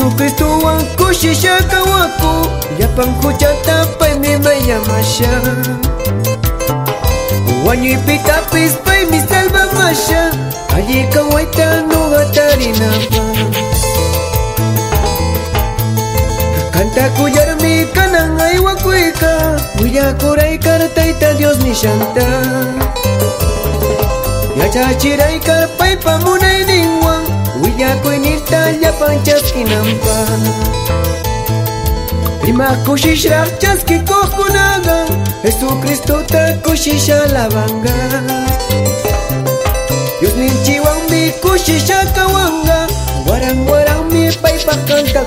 Jesucristuwan kushishaka waku Llapan huchata paymi mayamasha Wañuypitapis paymi salvamasha Alli kawayta nuqa tarinapa Kantakuyarmi kanan aywakuyka Willakurayka tayta Dios nishanta Yachachiraykar paypa munayninwan chaski nampa Ima kushishra chaski kukunaga Jesucristo ta kushisha la vanga. Dios ninchi wangmi kushisha kawanga Warang warang mi paipa kanta